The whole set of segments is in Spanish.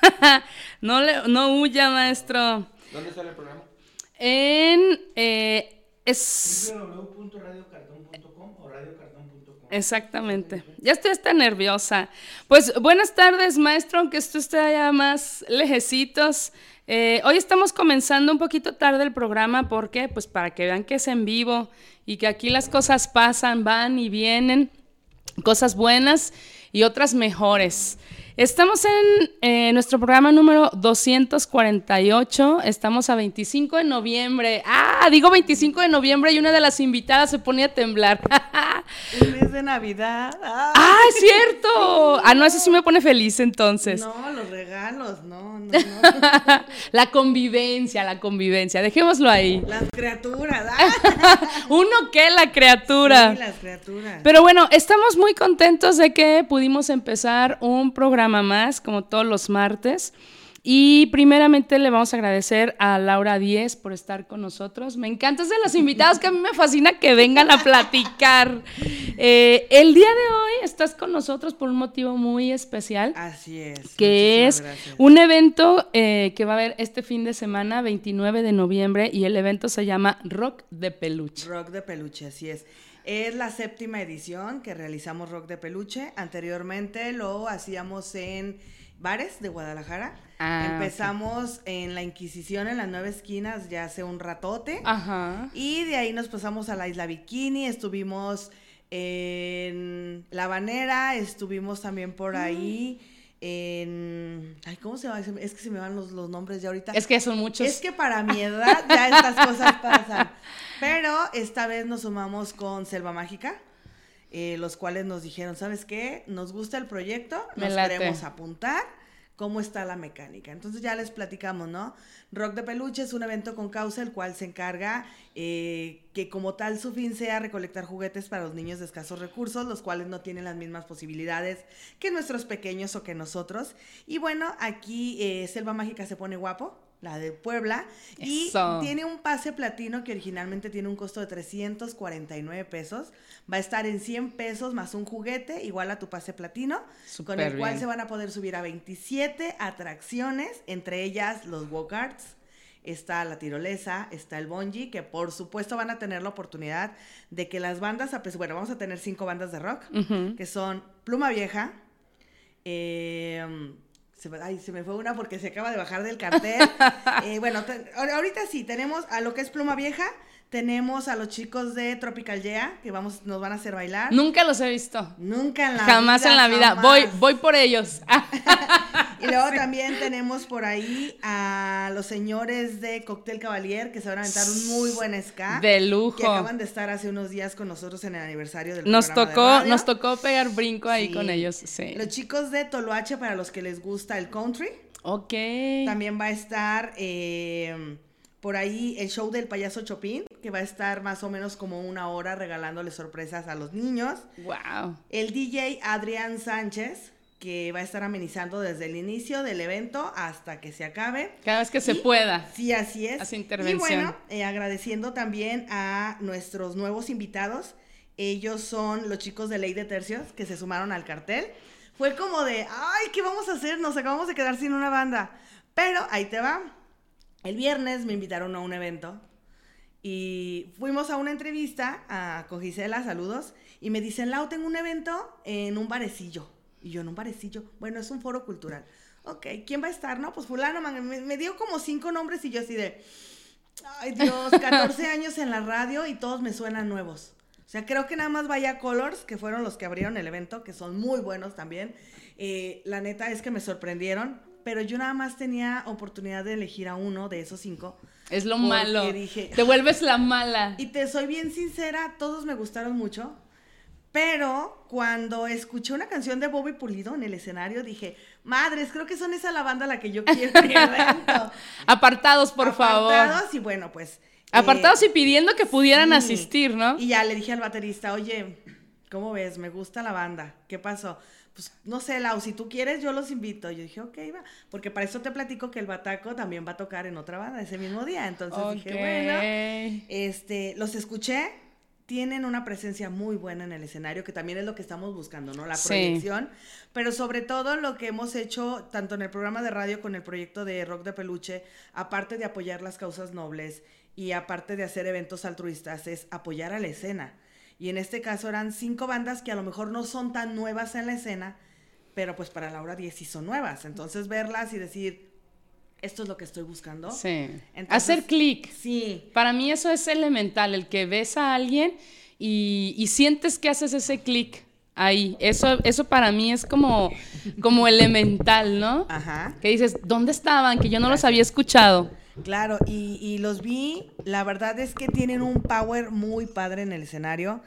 no, le, no huya, maestro. ¿Dónde sale el programa? En. Eh, es. www.radiocartón.com o radiocartón.com. Exactamente. Ya estoy hasta nerviosa. Pues buenas tardes, maestro, aunque esto esté allá más lejecitos. Eh, hoy estamos comenzando un poquito tarde el programa porque, pues para que vean que es en vivo y que aquí las cosas pasan, van y vienen, cosas buenas y otras mejores. Estamos en eh, nuestro programa número 248, estamos a 25 de noviembre. Ah, digo 25 de noviembre y una de las invitadas se ponía a temblar. Un mes de Navidad. ¡Ah! ¡Ah, es cierto! Ah, no, eso sí me pone feliz entonces. No, los regalos, no, no, no. La convivencia, la convivencia, dejémoslo ahí. Las criaturas. ¡ah! Uno que la criatura. Sí, las criaturas. Pero bueno, estamos muy contentos de que pudimos empezar un programa más, como todos los martes. Y primeramente le vamos a agradecer a Laura Díez por estar con nosotros. Me encanta, es de las invitadas que a mí me fascina que vengan a platicar. Eh, el día de hoy estás con nosotros por un motivo muy especial. Así es. que es gracias. un evento eh, que va a haber este fin de semana, 29 de noviembre, y el evento se llama Rock de Peluche. Rock de peluche, así es. Es la séptima edición que realizamos Rock de Peluche. Anteriormente lo hacíamos en bares de Guadalajara. Ah, Empezamos en la Inquisición en las nueve esquinas ya hace un ratote. Ajá. Y de ahí nos pasamos a la Isla Bikini, estuvimos en La Banera, estuvimos también por ahí en... Ay, ¿cómo se llama? Es que se me van los, los nombres ya ahorita. Es que son muchos. Es que para mi edad ya estas cosas pasan. Pero esta vez nos sumamos con Selva Mágica, eh, los cuales nos dijeron, ¿sabes qué? Nos gusta el proyecto, nos queremos apuntar. ¿Cómo está la mecánica? Entonces ya les platicamos, ¿no? Rock de Peluche es un evento con causa, el cual se encarga eh, que como tal su fin sea recolectar juguetes para los niños de escasos recursos, los cuales no tienen las mismas posibilidades que nuestros pequeños o que nosotros. Y bueno, aquí eh, Selva Mágica se pone guapo, la de Puebla, y tiene un pase platino que originalmente tiene un costo de 349 pesos. Va a estar en 100 pesos más un juguete, igual a tu pase platino, con el cual bien. se van a poder subir a 27 atracciones, entre ellas los walk-arts, está la tirolesa, está el bungee, que por supuesto van a tener la oportunidad de que las bandas, bueno, vamos a tener cinco bandas de rock, que son Pluma Vieja, eh, se, me- ay, se me fue una porque se acaba de bajar del cartel. Eh, bueno, te- ahorita sí, tenemos a lo que es Pluma Vieja, tenemos a los chicos de Tropical Yeah, que vamos, nos van a hacer bailar. Nunca los he visto. Nunca en la Jamás vida, en la vida. jamás. Voy, voy por ellos. Y luego también tenemos por ahí a los señores de Cóctel Cavalier que se van a aventar un muy buen ska. De lujo. Que acaban de estar hace unos días con nosotros en el aniversario del Nos programa de tocó, radio. nos tocó pegar brinco ahí Sí. con ellos. Sí. Los chicos de Toloache para los que les gusta el country. Ok. También va a estar eh, por ahí el show del payaso Chopin, que va a estar más o menos como una hora regalándole sorpresas a los niños. Wow. El DJ Adrián Sánchez, que va a estar amenizando desde el inicio del evento hasta que se acabe. Cada vez que se Y- pueda. Sí, así es. Hace Y intervención. bueno, eh, agradeciendo también a nuestros nuevos invitados. Ellos son los chicos de Ley de Tercios que se sumaron al cartel. Fue como de, ay, ¿qué vamos a hacer? Nos acabamos de quedar sin una banda. Pero ahí te va. El viernes me invitaron a un evento y fuimos a una entrevista a, con Gisela, saludos, y me dicen, Lau, tengo un evento en un barecillo. Y yo, en un barecillo. Bueno, es un foro cultural. Ok, ¿quién va a estar? No, pues fulano, man, me, me dio como cinco nombres y yo así de, ay Dios, 14 años en la radio y todos me suenan nuevos. O sea, creo que nada más vaya Colors, que fueron los que abrieron el evento, que son muy buenos también. Eh, la neta es que me sorprendieron, pero yo nada más tenía oportunidad de elegir a uno de esos cinco. Es lo malo. dije- Te vuelves la mala. Y te soy bien sincera, todos me gustaron mucho, Pero cuando escuché una canción de Bobby Pulido en el escenario, dije, madres, creo que son esa la banda a la que yo quiero. Apartados, por favor. Apartados y bueno, pues. eh, Apartados y pidiendo que pudieran sí. asistir, ¿no? Y ya le dije al baterista, oye, ¿cómo ves? Me gusta la banda. ¿Qué pasó? Pues no sé, Lau, si tú quieres, yo los invito. Yo dije, ok, va. Porque para eso te platico que el Bataco también va a tocar en otra banda ese mismo día. Entonces dije, bueno. Este, los escuché, tienen una presencia muy buena en el escenario, que también es lo que estamos buscando, ¿no? La Sí. proyección, pero sobre todo lo que hemos hecho tanto en el programa de radio con el proyecto de Rock de Peluche, aparte de apoyar las causas nobles y aparte de hacer eventos altruistas, es apoyar a la escena. Y en este caso eran cinco bandas que a lo mejor no son tan nuevas en la escena, pero pues para la hora 10 sí son nuevas. Entonces verlas y decir, esto es lo que estoy buscando. Sí. Entonces- Hacer clic. Sí, Para mí eso es elemental, el que ves a alguien y, y sientes que haces ese clic ahí. Eso, eso para mí es como, como elemental, ¿no? ajá. Que dices, ¿dónde estaban? Que yo no los había escuchado. Claro, y, y los vi, la verdad es que tienen un power muy padre en el escenario.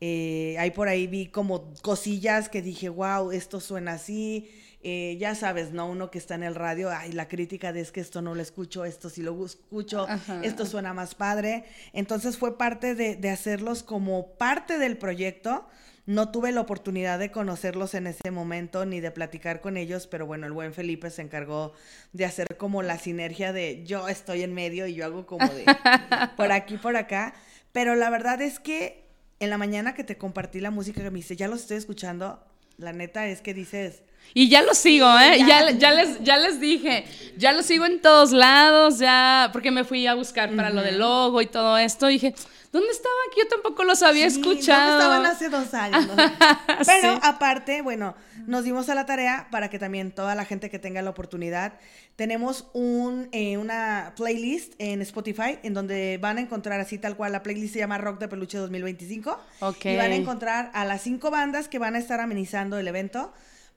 Eh, ahí por ahí vi como cosillas que dije, wow, esto suena así. Eh, ya sabes, ¿no? Uno que está en el radio, ay, la crítica de es que esto no lo escucho, esto sí lo escucho, Ajá. esto suena más padre. Entonces fue parte de, de hacerlos como parte del proyecto. No tuve la oportunidad de conocerlos en ese momento ni de platicar con ellos, pero bueno, el buen Felipe se encargó de hacer como la sinergia de yo estoy en medio y yo hago como de por aquí, por acá. Pero la verdad es que en la mañana que te compartí la música que me dice, ya los estoy escuchando, la neta es que dices, Y ya lo sigo, ¿eh? ya. Ya, ya, les, ya les dije, ya lo sigo en todos lados, ya, porque me fui a buscar para lo del logo y todo esto. Y dije, ¿dónde estaban? Que yo tampoco los había Sí, escuchado. ¿dónde estaban hace dos años? no? Pero Sí. aparte, bueno, nos dimos a la tarea para que también toda la gente que tenga la oportunidad, tenemos un, eh, una playlist en Spotify en donde van a encontrar así tal cual, la playlist se llama Rock de Peluche 2025. Ok. Y van a encontrar a las cinco bandas que van a estar amenizando el evento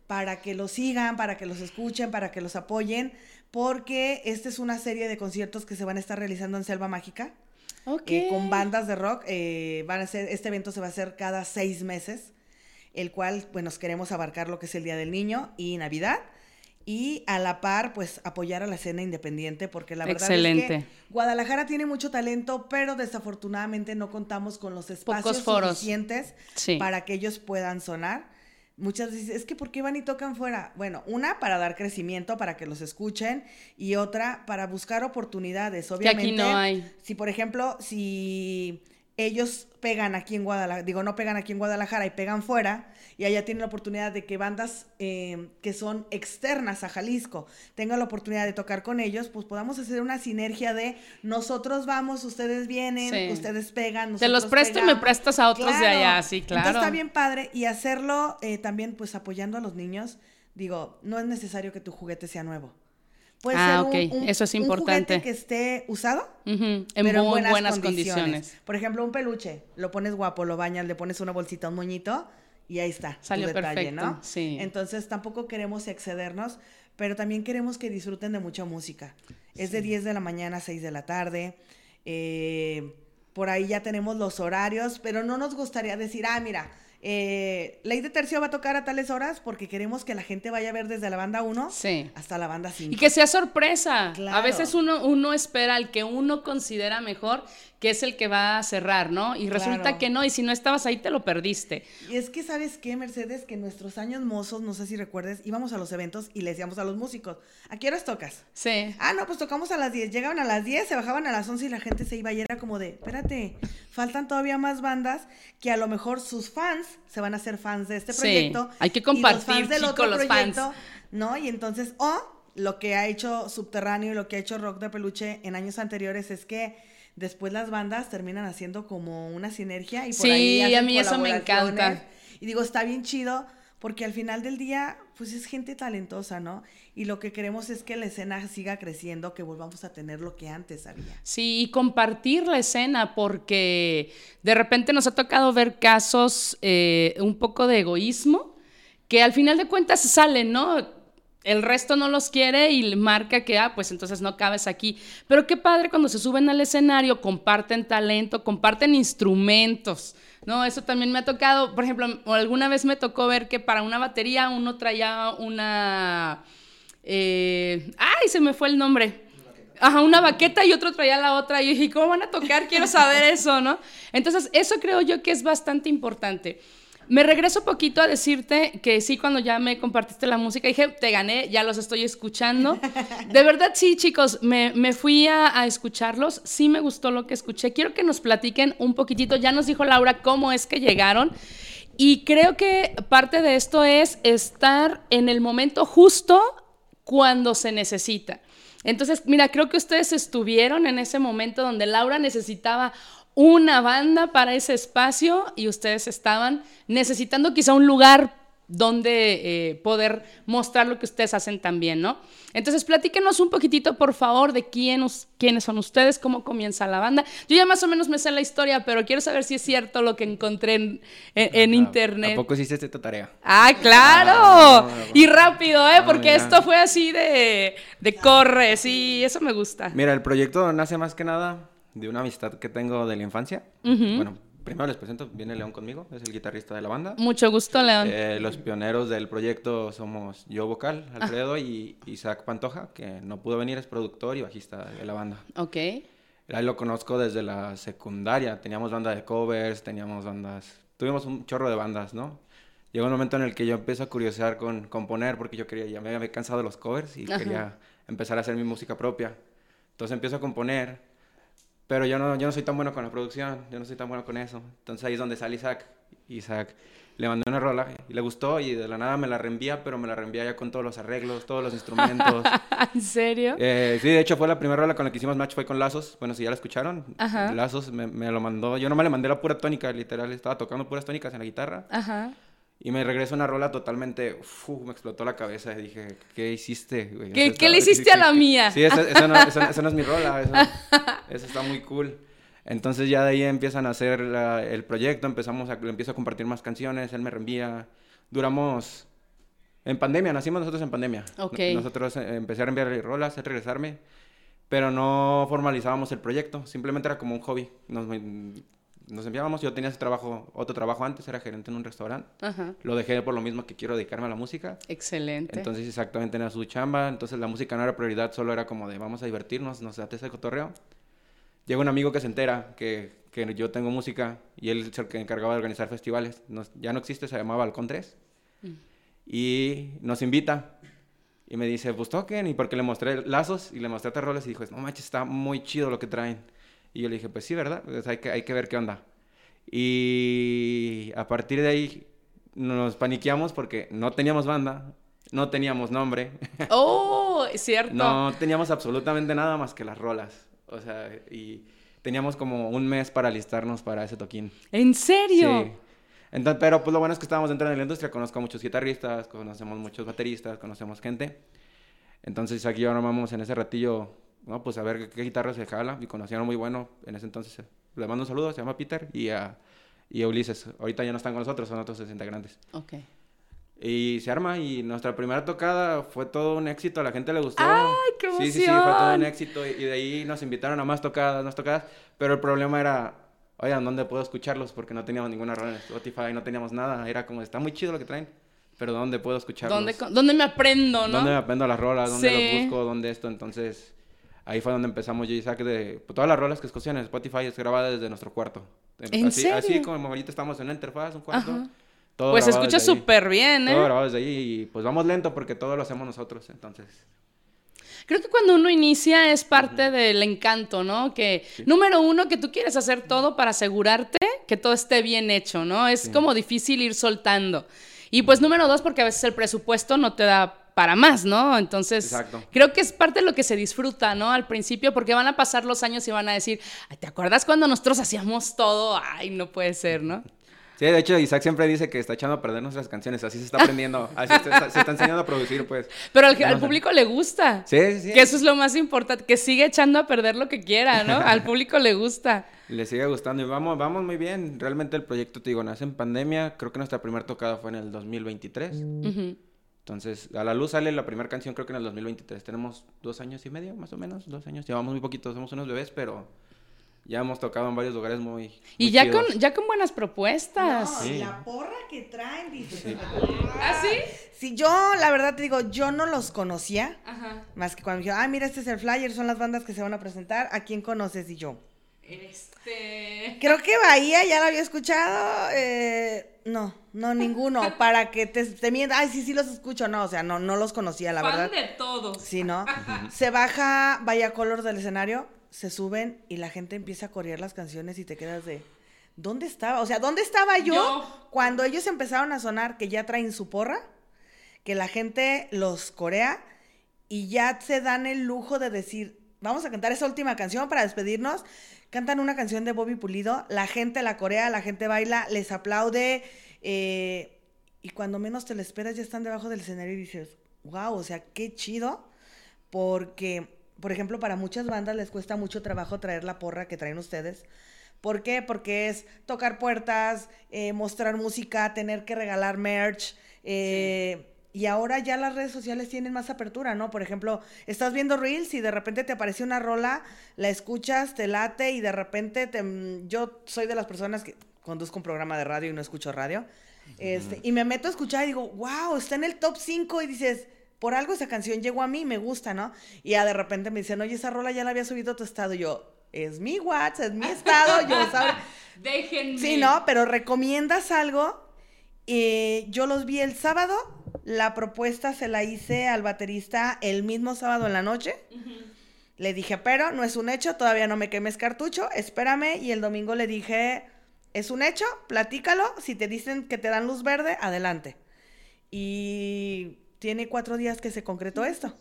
para que los sigan, para que los escuchen, para que los apoyen, porque esta es una serie de conciertos que se van a estar realizando en Selva Mágica Ok. eh, con bandas de rock. eh, van a ser, este evento se va a hacer cada seis meses, el cual, pues, nos queremos abarcar lo que es el Día del Niño y Navidad. Y a la par, pues, apoyar a la escena independiente, porque la verdad es que Guadalajara tiene mucho talento, pero desafortunadamente no contamos con los espacios suficientes Sí. para que ellos puedan sonar. Muchas veces, es que ¿por qué van y tocan fuera? Bueno, una para dar crecimiento, para que los escuchen, y otra para buscar oportunidades. Que Obviamente, aquí no hay. si por ejemplo, si ellos pegan aquí en Guadalajara, digo, no pegan aquí en Guadalajara y pegan fuera, y allá tienen la oportunidad de que bandas eh, que son externas a Jalisco tengan la oportunidad de tocar con ellos, pues podamos hacer una sinergia de nosotros vamos, ustedes vienen, Sí. ustedes pegan, Te los nosotros presto y me prestas a otros de allá, sí, Entonces claro. está bien padre y hacerlo eh, también pues apoyando a los niños. Digo, no es necesario que tu juguete sea nuevo. Puede Ah, ser un, ok, un- eso es un importante. juguete que esté usado, En pero muy buenas, condiciones. Por ejemplo, un peluche, lo pones guapo, lo bañas, le pones una bolsita, un moñito y ahí está. tu Salió detalle, perfecto, ¿no? sí. Entonces tampoco queremos excedernos, pero también queremos que disfruten de mucha música. Es de 10 de la mañana a 6 de la tarde. eh, por ahí ya tenemos los horarios, pero no nos gustaría decir, ah, mira, eh, Ley de Tercio va a tocar a tales horas porque queremos que la gente vaya a ver desde la banda 1 Sí. hasta la banda 5. Y que sea sorpresa. Claro. A veces uno, uno espera al que uno considera mejor, que es el que va a cerrar, ¿no? Y resulta que no, y si no estabas ahí te lo perdiste. Y es que, ¿sabes qué, Mercedes? Que en nuestros años mozos, no sé si recuerdes, íbamos a los eventos y le decíamos a los músicos, ¿a qué horas tocas? Sí. Ah, no, pues tocamos a las 10. Llegaban a las 10, se bajaban a las 11 y la gente se iba y era como de, espérate, faltan todavía más bandas que a lo mejor sus fans se van a hacer fans de este Sí, proyecto. hay que y los compartir, fans del chico, otro los proyecto, fans. ¿no? Y entonces, o lo que ha hecho Subterráneo y lo que ha hecho Rock de Peluche en años anteriores es que después las bandas terminan haciendo como una sinergia y por Sí, ahí hacen a mí eso me encanta. Y digo, está bien chido porque al final del día, pues es gente talentosa, ¿no? Y lo que queremos es que la escena siga creciendo, que volvamos a tener lo que antes había. Sí, y compartir la escena, porque de repente nos ha tocado ver casos eh, un poco de egoísmo, que al final de cuentas salen, ¿no? El resto no los quiere y marca que, ah, pues entonces no cabes aquí. Pero qué padre cuando se suben al escenario, comparten talento, comparten instrumentos, No, eso también me ha tocado. Por ejemplo, alguna vez me tocó ver que para una batería uno traía una. eh, ¡Ay! Se me fue el nombre. Ajá, una baqueta y otro traía la otra. Y dije, ¿cómo van a tocar? Quiero saber eso, ¿no? Entonces, eso creo yo que es bastante importante. Me regreso poquito a decirte que sí, cuando ya me compartiste la música, dije, te gané, ya los estoy escuchando. De verdad, sí, chicos, me, me fui a, a escucharlos, sí me gustó lo que escuché. Quiero que nos platiquen un poquitito, ya nos dijo Laura cómo es que llegaron. Y creo que parte de esto es estar en el momento justo cuando se necesita. Entonces, mira, creo que ustedes estuvieron en ese momento donde Laura necesitaba una banda para ese espacio y ustedes estaban necesitando quizá un lugar donde eh, poder mostrar lo que ustedes hacen también, ¿no? Entonces, platíquenos un poquitito, por favor, de quién quiénes son ustedes, cómo comienza la banda. Yo ya más o menos me sé la historia, pero quiero saber si es cierto lo que encontré en, en- en ¿A- internet. ¿A poco hiciste esta tarea? Ah, claro. Ah, y rápido, ¿eh? Ah, Porque mira. esto fue así de, de corre, sí, eso me gusta. Mira, el proyecto nace más que nada de una amistad que tengo de la infancia. Bueno, primero les presento, viene León conmigo, es el guitarrista de la banda. Mucho gusto, León. Eh, los pioneros del proyecto somos yo vocal, Alfredo, y Isaac Pantoja, que no pudo venir, es productor y bajista de la banda. ok. Ahí lo conozco desde la secundaria. Teníamos banda de covers, teníamos bandas. Tuvimos un chorro de bandas, ¿no? Llegó un momento en el que yo empiezo a curiosear con componer porque yo quería, ya me había cansado de los covers y Ajá. quería empezar a hacer mi música propia. Entonces empiezo a componer, pero yo no, yo no soy tan bueno con la producción, yo no soy tan bueno con eso. Entonces ahí es donde sale Isaac. Isaac le mandé una rola y le gustó y de la nada me la reenvía, pero me la reenvía ya con todos los arreglos, todos los instrumentos. ¿En serio? Eh, sí, de hecho fue la primera rola con la que hicimos match, fue con Lazos. Bueno, si ya la escucharon, Ajá. Lazos me, me lo mandó. Yo nomás le mandé la pura tónica, literal. Estaba tocando puras tónicas en la guitarra. Ajá. Y me regresó una rola totalmente. uf, me explotó la cabeza y dije, ¿qué hiciste? güey? ¿Qué- qué le hiciste a la mía? Sí, esa, esa no, esa- esa no es mi rola. Esa, está muy cool. Entonces ya de ahí empiezan a hacer la- el proyecto, empezamos a, empiezo a compartir más canciones, él me reenvía. Duramos en pandemia, nacimos nosotros en pandemia. Ok. No- Nosotros eh, empecé a enviarle rolas, a regresarme, pero no formalizábamos el proyecto, simplemente era como un hobby. Nos, nos enviábamos, yo tenía ese trabajo, otro trabajo antes, era gerente en un restaurante. Ajá. Lo dejé por lo mismo que quiero dedicarme a la música. Excelente. Entonces exactamente era su chamba, entonces la música no era prioridad, solo era como de vamos a divertirnos, nos date ese cotorreo. Llega un amigo que se entera que, que yo tengo música y él es el que encargaba de organizar festivales. Nos- ya no existe, se llamaba Balcón 3. Y nos invita y me dice, pues toquen, y porque le mostré lazos y le mostré roles y dijo, no manches, está muy chido lo que traen. Y yo le dije, pues sí, ¿verdad? Pues hay que, hay que ver qué onda. Y a partir de ahí nos paniqueamos porque no teníamos banda, no teníamos nombre, Oh, cierto. no teníamos absolutamente nada más que las rolas. O sea, y teníamos como un mes para alistarnos para ese toquín. ¿En serio? Sí. Entonces, pero pues lo bueno es que estábamos dentro de la industria, conozco a muchos guitarristas, conocemos muchos bateristas, conocemos gente. Entonces aquí yo armamos en ese ratillo, no, pues a ver qué, guitarra se jala y conocieron muy bueno en ese entonces. Le mando un saludo, se llama Peter y a, y a Ulises. Ahorita ya no están con nosotros, son otros 60 integrantes. Ok. Y se arma y nuestra primera tocada fue todo un éxito, a la gente le gustó. ¡Ay, qué Sí, sí, sí, fue todo un emoción! éxito y, de ahí nos invitaron a más tocadas, más tocadas, pero el problema era, oigan, ¿dónde puedo escucharlos? Porque no teníamos ninguna rola en Spotify, no teníamos nada, era como, está muy chido lo que traen, pero ¿dónde puedo escucharlos? ¿Dónde, ¿Dónde me aprendo, no? ¿Dónde me aprendo las rolas? ¿Dónde Sí. los busco? ¿Dónde esto? Entonces, ahí fue donde empezamos yo y Isaac de... pues, todas las rolas que escuchan en Spotify es grabada desde nuestro cuarto. ¿En así, serio? Así como ahorita estamos en una interfaz, un cuarto. Ajá. todo Pues se escucha súper bien, Todo ¿eh? grabado desde ahí y pues vamos lento porque todo lo hacemos nosotros, entonces... Creo que cuando uno inicia es parte del encanto, ¿no? Que, número uno, que tú quieres hacer todo para asegurarte que todo esté bien hecho, ¿no? Es como difícil ir soltando. Y pues número dos, porque a veces el presupuesto no te da para más, ¿no? Entonces, Exacto. creo que es parte de lo que se disfruta, ¿no? Al principio, porque van a pasar los años y van a decir, "Ay, ¿te acuerdas cuando nosotros hacíamos todo? Ay, no puede ser, ¿no? Sí, de hecho Isaac siempre dice que está echando a perder nuestras canciones, así se está aprendiendo, así se está, se está enseñando a producir, pues. Pero al, al público le gusta. Sí, sí. Que eso es lo más importante, que sigue echando a perder lo que quiera, ¿no? Al público le gusta. Le sigue gustando y vamos, vamos muy bien. Realmente el proyecto, te digo, nace en pandemia. Creo que nuestra primera tocada fue en el 2023. Ujú. Entonces, a la luz sale la primera canción creo que en el 2023. Tenemos dos años y medio, más o menos, dos años. Llevamos muy poquito, somos unos bebés, pero Ya hemos tocado en varios lugares muy. Y muy ya chidos. con, ya con buenas propuestas. No, Sí. la porra que traen, dice. ¿Ah, sí? Sí, yo, la verdad te digo, yo no los conocía. Ajá. Más que cuando me dijeron, ah, mira, este es el flyer, son las bandas que se van a presentar. ¿A quién conoces? Y yo. Este. Creo que Bahía ya la había escuchado. eh, no, no, ninguno. Para que te, te mienta. Ay, sí, sí los escucho. No, o sea, no, no los conocía, la Fan verdad. de todos. Sí, ¿no? Se baja Vaya Color del escenario, se suben y la gente empieza a corear las canciones y te quedas de. ¿Dónde estaba? O sea, ¿dónde estaba yo, Yo. cuando ellos empezaron a sonar que ya traen su porra? Que la gente los corea y ya se dan el lujo de decir, vamos a cantar esa última canción para despedirnos. Cantan una canción de Bobby Pulido, la gente la corea, la gente baila, les aplaude. eh, y cuando menos te lo esperas, ya están debajo del escenario y dices, wow, o sea, qué chido. Porque, por ejemplo, para muchas bandas les cuesta mucho trabajo traer la porra que traen ustedes. ¿Por qué? Porque es tocar puertas, eh, mostrar música, tener que regalar merch. eh, Y ahora ya las redes sociales tienen más apertura, ¿no? Por ejemplo, estás viendo Reels y de repente te aparece una rola, la escuchas, te late y de repente te... mm, Yo soy de las personas que conduzco un programa de radio y no escucho radio. Este, y me meto a escuchar y digo, wow, está en el top 5 y dices, por algo esa canción llegó a mí, me gusta, ¿no? Y ya de repente me dicen, oye, esa rola ya la había subido a tu estado. Y yo, es mi WhatsApp, es mi estado, yo. Déjenme. Sí, ¿no? Pero recomiendas algo. Eh, yo los vi el sábado. La propuesta se la hice al baterista el mismo sábado en la noche. Le dije, pero no es un hecho, todavía no me quemes cartucho, espérame. Y el domingo le dije, es un hecho, platícalo. Si te dicen que te dan luz verde, adelante. Y tiene cuatro días que se concretó esto.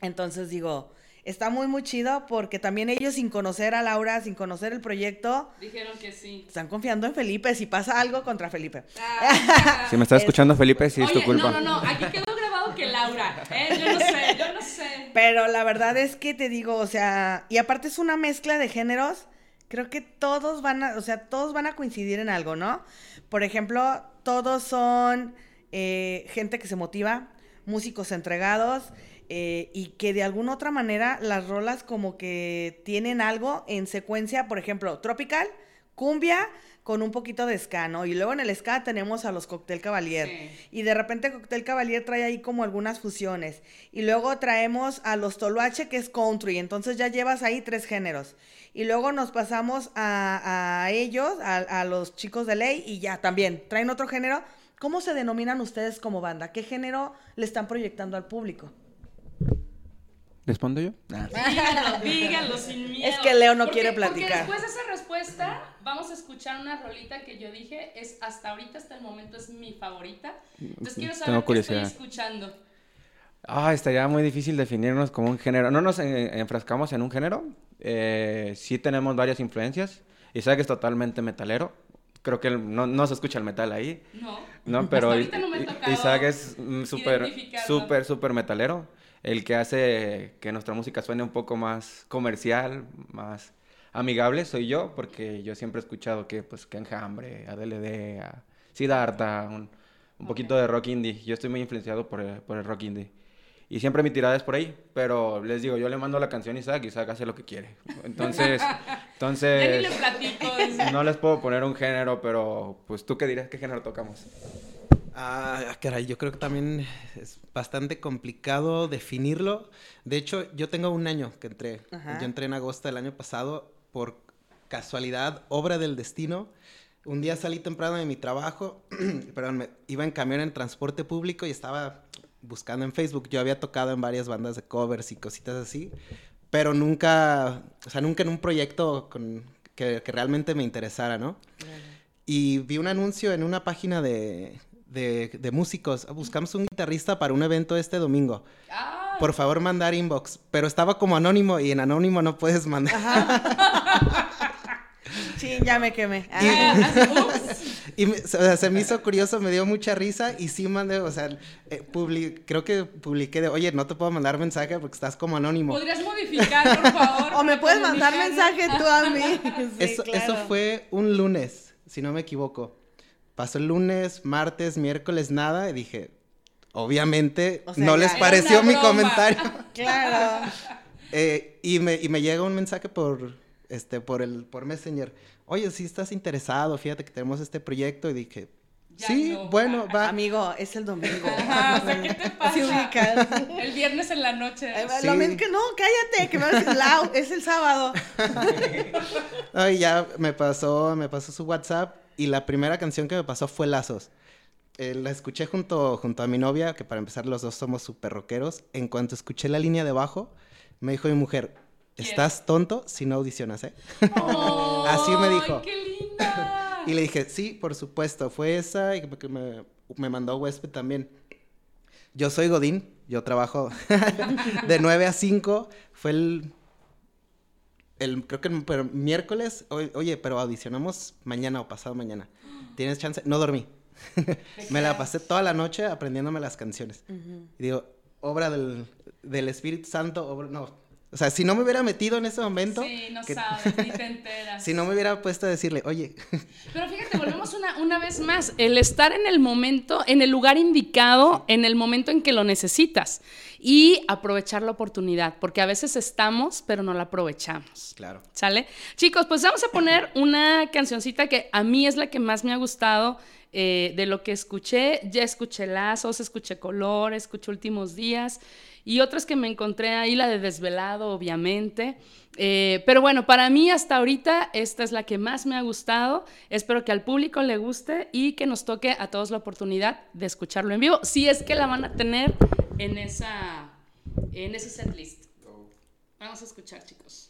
Entonces digo, está muy, muy chido porque también ellos sin conocer a Laura, sin conocer el proyecto, Dijeron que sí. están confiando en Felipe. Si pasa algo contra Felipe. Ah, Si me está escuchando Felipe, sí es tu Oye, culpa. no, no, no, aquí quedó grabado que Laura, ¿eh? Yo no sé, yo no sé. Pero la verdad es que te digo, o sea, y aparte es una mezcla de géneros. Creo que todos van a, o sea, todos van a coincidir en algo, ¿no? Por ejemplo, todos son eh, gente que se motiva, músicos entregados eh, y que de alguna otra manera las rolas como que tienen algo en secuencia, por ejemplo, tropical, cumbia con un poquito de ska, ¿no? Y luego en el ska tenemos a los Cocktail Cavalier. Sí. Y de repente Cocktail Cavalier trae ahí como algunas fusiones. Y luego traemos a los Toluache, que es country. Entonces ya llevas ahí tres géneros. Y luego nos pasamos a, a ellos, a, a los chicos de ley, y ya también traen otro género. ¿Cómo se denominan ustedes como banda? ¿Qué género le están proyectando al público? ¿Respondo yo? Díganlo, díganlo sin miedo. Es que Leo no Porque- quiere Porque platicar. después de esa respuesta, vamos a escuchar una rolita que yo dije, es hasta ahorita, hasta el momento, es mi favorita. Entonces quiero saber Tengo qué curiosidad. estoy escuchando. Ah, estaría muy difícil definirnos como un género. No nos en- enfrascamos en un género. Eh, sí tenemos varias influencias. Isaac es totalmente metalero. Creo que no, no se escucha el metal ahí. No. No, pero Isaac es mm, súper, súper, súper metalero. El que hace que nuestra música suene un poco más comercial, más amigable, soy yo, porque yo siempre he escuchado que, pues, que Enjambre, a DLD, a Siddhartha, un, un poquito de rock indie. Yo estoy muy influenciado por el, por el rock indie. Y siempre mi tirada es por ahí, pero les digo, yo le mando la canción a Isaac y Isaac hace lo que quiere. Entonces, Ya ni entonces... le platico. dice. No les puedo poner un género, pero pues tú qué dirías, ¿qué género tocamos? Ah, caray, yo creo que también es bastante complicado definirlo. De hecho, yo tengo un año que entré. Ajá. Yo entré en agosto del año pasado por casualidad, obra del destino. Un día salí temprano de mi trabajo, perdón, me- iba en camión en transporte público y estaba buscando en Facebook. Yo había tocado en varias bandas de covers y cositas así, pero nunca, o sea, nunca en un proyecto con, que, que realmente me interesara, ¿no? Y vi un anuncio en una página de, de, de músicos. Buscamos un guitarrista para un evento este domingo. Ah, Por favor, mandar inbox. Pero estaba como anónimo y en anónimo no puedes mandar. Sí, ya me quemé. ah, Ah. Y me- o sea, se me hizo curioso, me dio mucha risa y sí mandé, o sea, eh, publi- creo que publiqué de, oye, no te puedo mandar mensaje porque estás como anónimo. ¿Podrías modificar, por favor? O me puedes mandar mensaje tú a mí. Sí, eso, fue un lunes, si no me equivoco. Pasó el lunes, martes, miércoles, nada y dije, obviamente O sea, no les pareció mi broma. comentario. Claro. Eh, y, me, y me llega un mensaje por, este, por el, por Messenger, oye, si estás interesado, fíjate que tenemos este proyecto, y dije, Ya sí, no, bueno, va. Amigo, es el domingo. Ajá, o sea, ¿qué te pasa? Sí, ubicas. El viernes en la noche. Ay, Sí. Lo mismo que no, cállate, que me vas a es el sábado. Ay, ya me pasó, me pasó su WhatsApp, y la primera canción que me pasó fue Lazos. Eh, la escuché junto, junto a mi novia, que para empezar los dos somos súper rockeros. En cuanto escuché la línea de abajo, me dijo mi mujer, ¿estás tonto si no audicionas, eh? Así me dijo. ¡Ay, qué linda! Y le dije, sí, por supuesto, fue esa y que me, me mandó huésped también. Yo soy Godín, yo trabajo de 9 a 5, fue el, el creo que el pero miércoles, oye, pero audicionamos mañana o pasado mañana. ¿Tienes chance? No dormí. me la pasé toda la noche aprendiéndome las canciones. Y digo, obra del, del Espíritu Santo, obra- no. O sea, si no me hubiera metido en ese momento, Sí, no que- sabes, ni te enteras. si no me hubiera puesto a decirle, oye, Pero fíjate, volvemos una, una vez más. El estar en el momento, en el lugar indicado, en el momento en que lo necesitas. Y aprovechar la oportunidad, porque a veces estamos, pero no la aprovechamos. claro. ¿Sale? Chicos, pues vamos a poner una cancioncita que a mí es la que más me ha gustado eh, de lo que escuché. Ya escuché Lazos, escuché Color, escuché Últimos Días y otras que me encontré ahí, la de Desvelado, obviamente. Eh, pero bueno, para mí hasta ahorita esta es la que más me ha gustado. Espero que al público le guste y que nos toque a todos la oportunidad de escucharlo en vivo, si es que la van a tener en esa en ese setlist. Vamos a escuchar, chicos.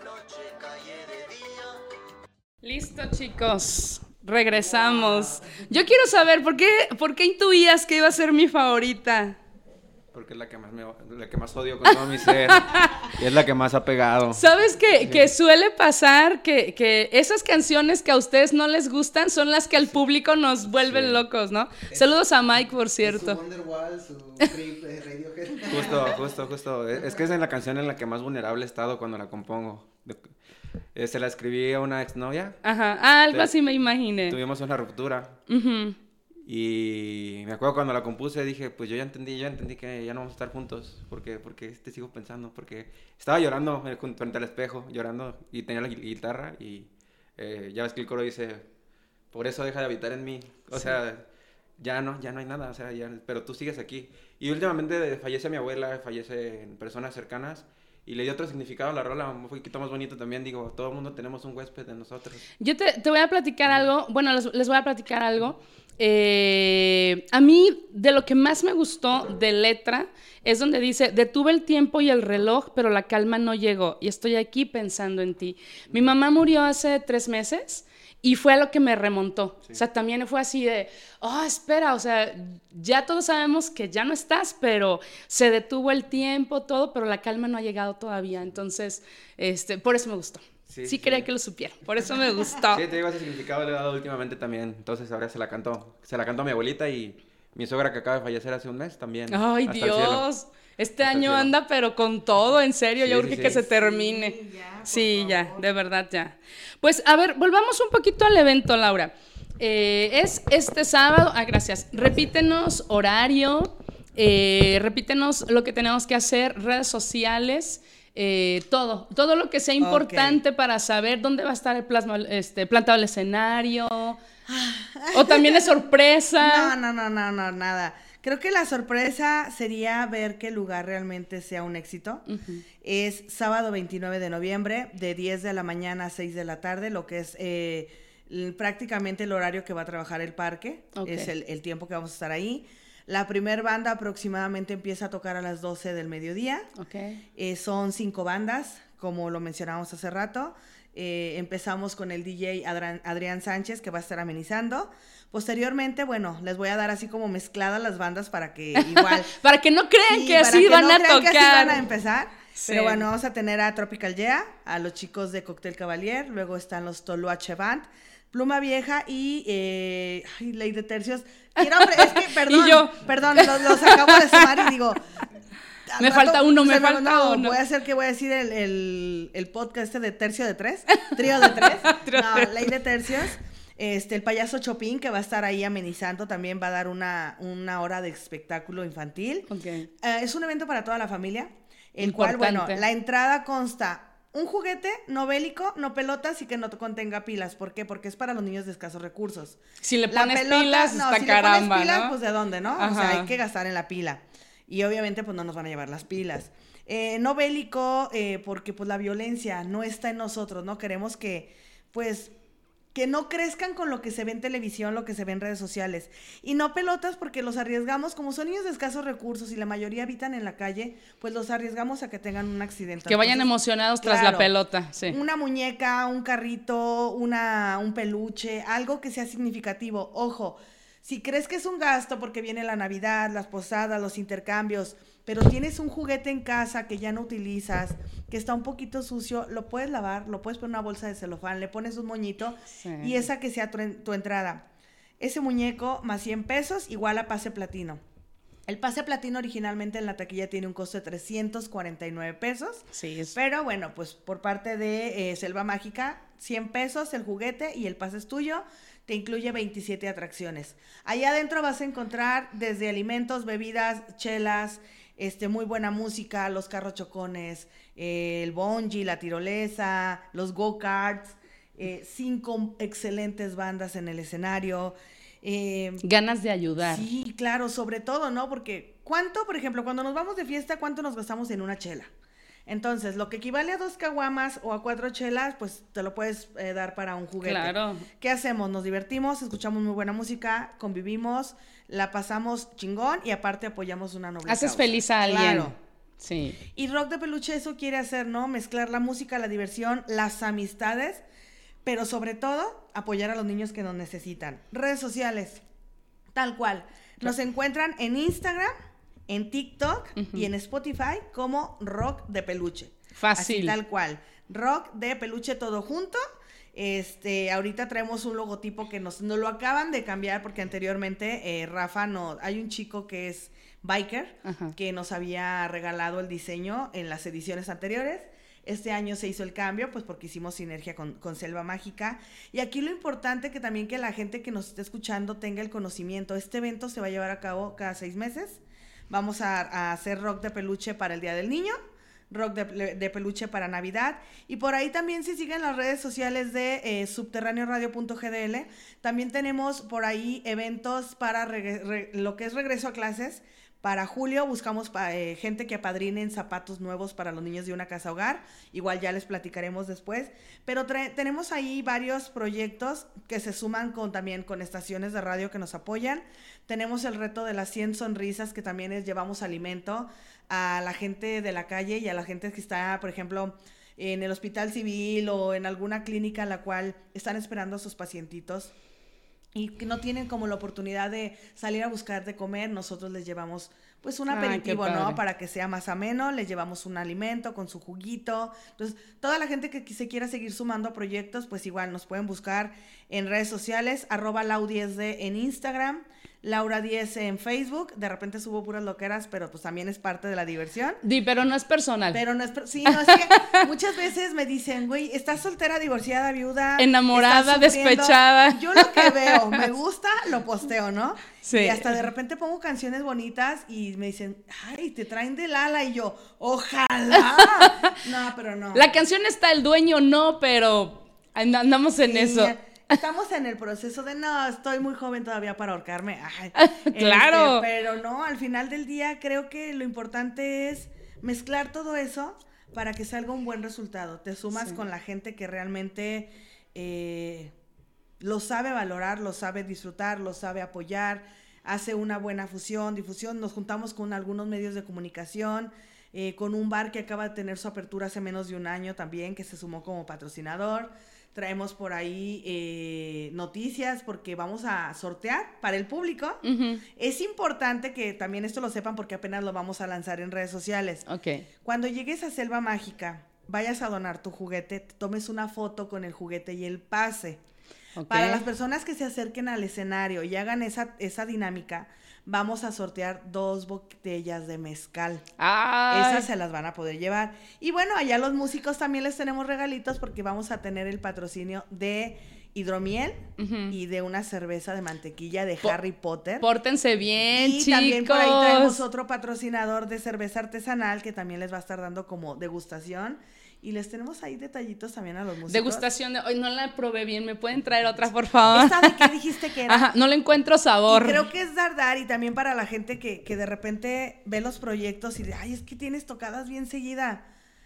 Listo, chicos. Regresamos. Yo quiero saber por qué, por qué intuías que iba a ser mi favorita. Porque es la que más, me, la que más odio con todo mi ser. y es la que más ha pegado. ¿Sabes que, que suele pasar que, que esas canciones que a ustedes no les gustan son las que al público nos vuelven Sí. locos, ¿no? Saludos a Mike, por cierto. Su Wonderwall, su Creep, eh, Radiohead. Justo, justo, justo. Es es que es en la canción en la que más vulnerable he estado cuando la compongo. Eh, se la escribí a una exnovia. Ajá, ah, algo Sí. así me imaginé. Tuvimos una ruptura. Y me acuerdo cuando la compuse, dije, pues yo ya entendí, yo ya entendí que ya no vamos a estar juntos. Porque, porque te sigo pensando, porque estaba llorando eh, frente al espejo, llorando, y tenía la gui- guitarra, y eh, ya ves que el coro dice, por eso deja de habitar en mí. O sea, ya no, ya no hay nada, o sea, ya, pero tú sigues aquí. Y últimamente fallece mi abuela, fallecen personas cercanas, y le di otro significado a la rola, un poquito más bonito también, digo, todo el mundo tenemos un huésped de nosotros. Yo te, te voy a platicar algo, bueno, les, les voy a platicar algo. Eh, a mí, de lo que más me gustó de letra, es donde dice, detuve el tiempo y el reloj, pero la calma no llegó y estoy aquí pensando en ti. Mi mamá murió hace tres meses y fue a lo que me remontó. O sea, también fue así de, oh, espera, o sea, ya todos sabemos que ya no estás, pero se detuvo el tiempo, todo, pero la calma no ha llegado todavía. Entonces, este, por eso me gustó. Sí, Sí, quería sí. que lo supiera. Por eso me gustó. Sí, te digo, ese significado le he dado últimamente también. Entonces ahora se la canto. Se la canto a mi abuelita y mi suegra que acaba de fallecer hace un mes también. Ay, el cielo. Este Hasta año anda, pero con todo, en serio. Sí, ya urge sí. que se termine. Sí, ya, Sí, ya, de verdad, ya. Pues, a ver, volvamos un poquito al evento, Laura. Eh, es este sábado. Ah, gracias. Repítenos horario. eh, repítenos lo que tenemos que hacer, redes sociales. eh, todo, todo lo que sea importante para saber dónde va a estar el plasma, este, plantado el escenario. o también es sorpresa. No, no, no, no, no, nada. Creo que la sorpresa sería ver que el lugar realmente sea un éxito. Es sábado 29 de noviembre, de 10 de la mañana a 6 de la tarde, lo que es eh, prácticamente el horario que va a trabajar el parque. Es el, el tiempo que vamos a estar ahí. La primer banda aproximadamente empieza a tocar a las 12 del mediodía. Ok. Eh, son cinco bandas, como lo mencionamos hace rato. Eh, empezamos con el DJ Adrián Sánchez, que va a estar amenizando. Posteriormente, bueno, les voy a dar así como mezcladas las bandas para que igual... Para que no crean Sí, que así van no a crean que así tocar. van a empezar. Sí. Pero bueno, vamos a tener a Tropical Yeah, a los chicos de Cocktail Cavalier, luego están los Toluache Band, Pluma Vieja y eh, ay, Ley de Tercios. Quiero, es que, perdón, yo. perdón, los, los acabo de sumar y digo... Me rato falta uno, me falta no, uno. Voy a hacer que voy a decir el, el, el podcast este de Tercio de Tres, Trío de Tres. No, Ley de Tercios. Este, el payaso Chopin, que va a estar ahí amenizando, también va a dar una, una hora de espectáculo infantil. Ok. Eh, es un evento para toda la familia, el cual, bueno, la entrada consta un juguete no bélico, no pelotas y que no contenga pilas. ¿Por qué? Porque es para los niños de escasos recursos. Si le La pones pelota, pilas, no, está si caramba, le pones pilas, ¿no? pues de dónde, ¿no? O Ajá. sea, hay que gastar en la pila. Y obviamente, pues no nos van a llevar las pilas. Eh, no bélico, eh, porque pues la violencia no está en nosotros, ¿no? Queremos que, pues, que no crezcan con lo que se ve en televisión, lo que se ve en redes sociales. Y no pelotas porque los arriesgamos, como son niños de escasos recursos y la mayoría habitan en la calle, pues los arriesgamos a que tengan un accidente. Que vayan Entonces, emocionados tras la pelota, sí. Una muñeca, un carrito, una, un peluche, algo que sea significativo. Ojo, si crees que es un gasto porque viene la Navidad, las posadas, los intercambios, pero tienes un juguete en casa que ya no utilizas, que está un poquito sucio, lo puedes lavar, lo puedes poner en una bolsa de celofán, le pones un moñito Sí. y esa que sea tu, tu entrada. Ese muñeco más 100 pesos igual a pase platino. El pase platino originalmente en la taquilla tiene un costo de 349 pesos. Sí, es- Pero bueno, pues por parte de eh, Selva Mágica, 100 pesos el juguete y el pase es tuyo. Te incluye 27 atracciones. Allá adentro vas a encontrar desde alimentos, bebidas, chelas, este, muy buena música, los carros chocones, eh, el bungee, la tirolesa, los go-karts, eh, cinco excelentes bandas en el escenario. Eh, Ganas de ayudar. Sí, claro, sobre todo, ¿no? Porque ¿cuánto, por ejemplo, cuando nos vamos de fiesta, cuánto nos gastamos en una chela? Entonces, lo que equivale a dos caguamas o a cuatro chelas, pues te lo puedes eh, dar para un juguete. Claro. ¿Qué hacemos? Nos divertimos, escuchamos muy buena música, convivimos, la pasamos chingón y aparte apoyamos una noble Haces causa. feliz a alguien. Claro. Sí. Y Rock de Peluche eso quiere hacer, ¿no? Mezclar la música, la diversión, las amistades, pero sobre todo apoyar a los niños que nos necesitan. Redes sociales, tal cual. Nos encuentran en Instagram, en TikTok y en Spotify como Rock de Peluche. Así Fácil. tal cual. Rock de Peluche todo junto. Este, ahorita traemos un logotipo que nos, nos lo acaban de cambiar porque anteriormente eh, Rafa no, hay un chico que es biker Ajá. que nos había regalado el diseño en las ediciones anteriores. Este año se hizo el cambio, pues porque hicimos sinergia con, Selva Mágica. Y aquí lo importante que también que la gente que nos esté escuchando tenga el conocimiento. Este evento se va a llevar a cabo cada seis meses. Vamos a, hacer rock de peluche para el Día del Niño, rock de, de peluche para Navidad. Y por ahí también si siguen las redes sociales de eh, subterráneoradio.gdl, también tenemos por ahí eventos para lo que es regreso a clases. Para julio buscamos eh, gente que apadrinen zapatos nuevos para los niños de una casa hogar. Igual ya les platicaremos después. Pero tenemos ahí varios proyectos que se suman con también con estaciones de radio que nos apoyan. Tenemos el reto de las 100 sonrisas que también es llevamos alimento a la gente de la calle y a la gente que está, por ejemplo, en el hospital civil o en alguna clínica en la cual están esperando a sus pacientitos y que no tienen como la oportunidad de salir a buscar de comer, nosotros les llevamos pues un Ay, aperitivo, ¿no? Para que sea más ameno, les llevamos un alimento con su juguito. Entonces, toda la gente que se quiera seguir sumando a proyectos, pues igual nos pueden buscar en redes sociales, arroba lau10d en Instagram, Laura10 en Facebook, de repente subo puras loqueras, pero pues también es parte de la diversión. Di, pero no es personal. Pero no es, sí, no, es que muchas veces me dicen, güey, estás soltera, divorciada, viuda. Enamorada, estás sufriendo". despechada. Yo lo que veo, me gusta, lo posteo, ¿no? Sí. Y hasta de repente pongo canciones bonitas y me dicen, ay, te traen del ala. Y yo, ojalá. No, pero no. La canción está el dueño, no, pero and- andamos en Sí, eso. Estamos en el proceso de no, estoy muy joven todavía para ahorcarme. Ay, Claro. este, pero no, al final del día creo que lo importante es mezclar todo eso para que salga un buen resultado. Te sumas Sí. con la gente que realmente eh, lo sabe valorar, lo sabe disfrutar, lo sabe apoyar, hace una buena fusión, difusión. Nos juntamos con algunos medios de comunicación, eh, con un bar que acaba de tener su apertura hace menos de un año también, que se sumó como patrocinador. Traemos por ahí eh, noticias porque vamos a sortear para el público. Es importante que también esto lo sepan porque apenas lo vamos a lanzar en redes sociales. Ok. Cuando llegues a Selva Mágica, vayas a donar tu juguete, te tomes una foto con el juguete y el pase. Para las personas que se acerquen al escenario y hagan esa, esa dinámica, vamos a sortear dos botellas de mezcal. Ay, Esas se las van a poder llevar. Y bueno, allá los músicos también les tenemos regalitos porque vamos a tener el patrocinio de hidromiel y de una cerveza de mantequilla de Po- Harry Potter. Pórtense bien, y chicos. también por ahí traemos otro patrocinador de cerveza artesanal que también les va a estar dando como degustación. Y les tenemos ahí detallitos también a los músicos. Degustación de hoy no la probé bien, ¿me pueden traer otra, por favor? ¿Esta de qué dijiste que era? Ajá, no le encuentro sabor. Y creo que es dar, dar, y también para la gente que, que de repente ve los proyectos y de, ay, es que tienes tocadas bien seguida.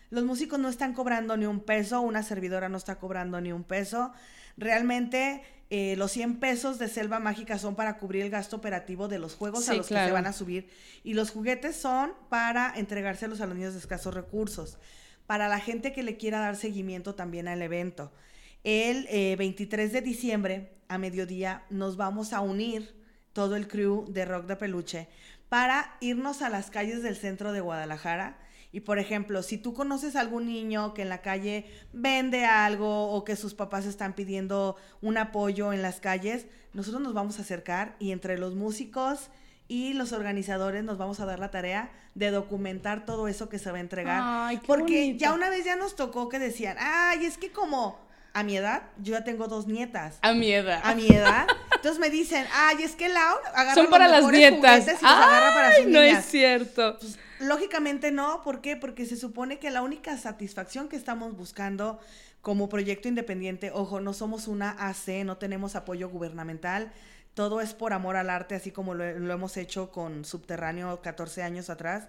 Los músicos no están cobrando ni un peso, una servidora no está cobrando ni un peso. Realmente eh, los 100 pesos de Selva Mágica son para cubrir el gasto operativo de los juegos a los que se van a subir. Y los juguetes son para entregárselos a los niños de escasos recursos. Para la gente que le quiera dar seguimiento también al evento. El eh, 23 de diciembre, a mediodía, nos vamos a unir todo el crew de Rock de Peluche para irnos a las calles del centro de Guadalajara. Y por ejemplo, si tú conoces a algún niño que en la calle vende algo o que sus papás están pidiendo un apoyo en las calles, nosotros nos vamos a acercar y entre los músicos y los organizadores nos vamos a dar la tarea de documentar todo eso que se va a entregar. Ay, qué porque bonito. ya una vez ya nos tocó que decían, ay, es que como a mi edad, yo ya tengo dos nietas A mi edad. a mi edad. Entonces me dicen, ay, es que Lau agarra Son los para las y agarra para Ay, sus no niñas". es cierto. Pues, lógicamente no, ¿por qué? Porque se supone que la única satisfacción que estamos buscando como proyecto independiente, ojo, no somos una AC, no tenemos apoyo gubernamental, todo es por amor al arte, así como lo, lo hemos hecho con Subterráneo 14 años atrás.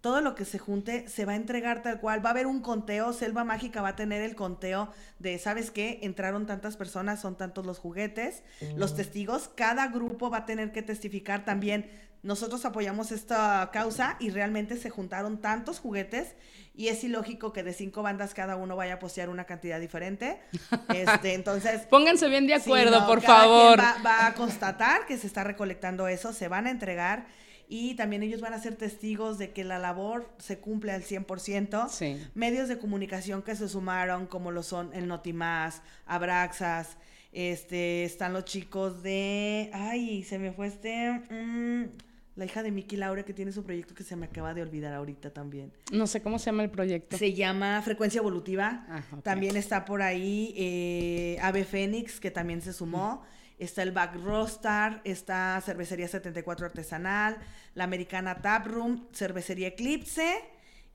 Todo lo que se junte se va a entregar tal cual. Va a haber un conteo. Selva Mágica va a tener el conteo de, ¿sabes qué? Entraron tantas personas, son tantos los juguetes, los testigos. Cada grupo va a tener que testificar también. Nosotros apoyamos esta causa y realmente se juntaron tantos juguetes y es ilógico que de cinco bandas cada uno vaya a postear una cantidad diferente. Este, entonces, Pónganse bien de Sí, acuerdo, no, por cada favor. quien Va, va a constatar que se está recolectando eso, se van a entregar y también ellos van a ser testigos de que la labor se cumple al 100%. Sí. Medios de comunicación que se sumaron, como lo son el Notimás, Abraxas, este, están los chicos de, ay, se me fue este, mm, la hija de Miki Laura que tiene su proyecto que se me acaba de olvidar ahorita también. No sé cómo se llama el proyecto. Se llama Frecuencia Evolutiva. Ah. También está por ahí eh, Ave Fénix, que también se sumó. Está el Back Rostar, está Cervecería 74 Artesanal, la Americana Tap Room, Cervecería Eclipse.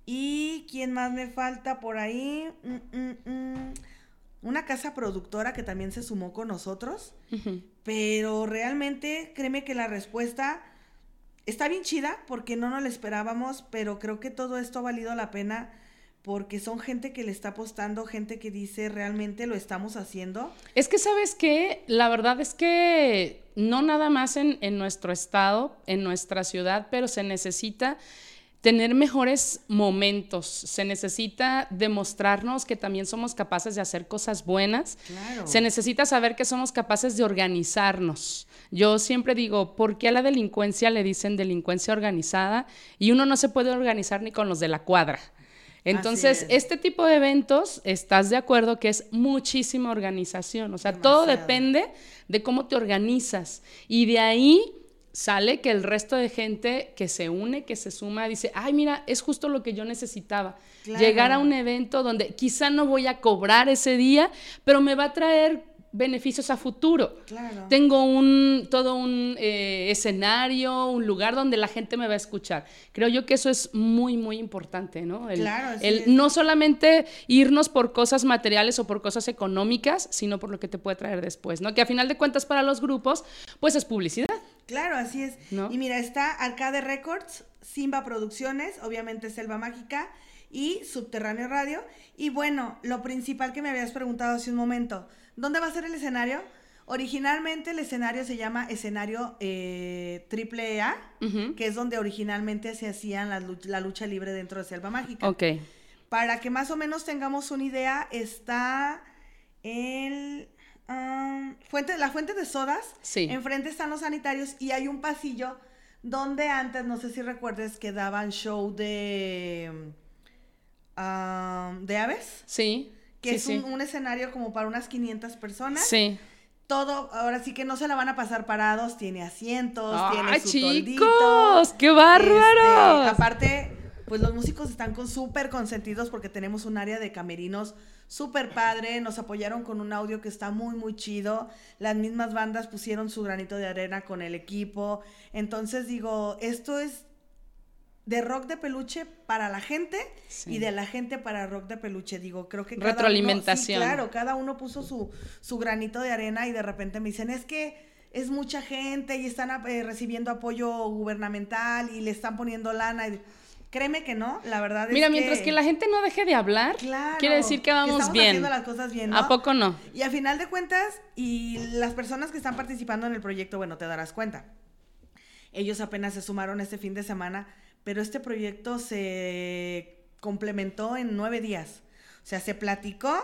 ¿Y quién más me falta por ahí? Mm, mm, mm. Una casa productora que también se sumó con nosotros. Pero realmente, créeme que la respuesta está bien chida porque no nos la esperábamos, pero creo que todo esto ha valido la pena porque son gente que le está apostando, gente que dice realmente lo estamos haciendo. Es que, ¿sabes qué? La verdad es que no nada más en, en nuestro estado, en nuestra ciudad, pero se necesita tener mejores momentos, se necesita demostrarnos que también somos capaces de hacer cosas buenas, Claro. se necesita saber que somos capaces de organizarnos. Yo siempre digo, ¿por qué a la delincuencia le dicen delincuencia organizada? Y uno no se puede organizar ni con los de la cuadra. Entonces, es. este tipo de eventos, ¿estás de acuerdo que es muchísima organización? O sea, todo depende de cómo te organizas. Y de ahí sale que el resto de gente que se une, que se suma, dice, ay, mira, es justo lo que yo necesitaba. Claro. Llegar a un evento donde quizá no voy a cobrar ese día, pero me va a traer beneficios a futuro. Claro. Tengo un, todo un eh, escenario, un lugar donde la gente me va a escuchar. Creo yo que eso es muy, muy importante, ¿no? El, Claro, así el es. no solamente irnos por cosas materiales o por cosas económicas, sino por lo que te puede traer después, ¿no? Que a final de cuentas para los grupos, pues es publicidad. Claro, así es. ¿No? Y mira, está Arcade Records, Simba Producciones, obviamente Selva Mágica y Subterráneo Radio. Y bueno, lo principal que me habías preguntado hace un momento, ¿dónde va a ser el escenario? Originalmente el escenario se llama escenario eh, triple A, que es donde originalmente se hacían la, luch- la lucha libre dentro de Selva Mágica. Ok. Para que más o menos tengamos una idea, está el fuente, la fuente de sodas. Sí. Enfrente están los sanitarios y hay un pasillo donde antes, no sé si recuerdes, que daban show de de aves, Sí. Que sí, es sí. un, escenario como para unas 500 personas. Sí. Todo, ahora sí que no se la van a pasar parados, tiene asientos, tiene ¡Ay, su chicos! toldito. ¡Qué bárbaros! Este, aparte, pues los músicos están con súper consentidos porque tenemos un área de camerinos súper padre. Nos apoyaron con un audio que está muy, muy chido. Las mismas bandas pusieron su granito de arena con el equipo. Entonces digo, esto es de rock de peluche para la gente Sí. y de la gente para rock de peluche. Digo, creo que cada uno- Retroalimentación. sí, claro, cada uno puso su, su granito de arena y de repente me dicen, es que es mucha gente y están eh, recibiendo apoyo gubernamental y le están poniendo lana. Y, créeme que no, la verdad Mira, es mientras que la gente no deje de hablar, Claro, quiere decir que vamos estamos bien. haciendo las cosas bien, ¿no? ¿A poco no? Y a final de cuentas, y las personas que están participando en el proyecto, bueno, te darás cuenta. Ellos apenas se sumaron este fin de semana, pero este proyecto se complementó en nueve días. O sea, se platicó,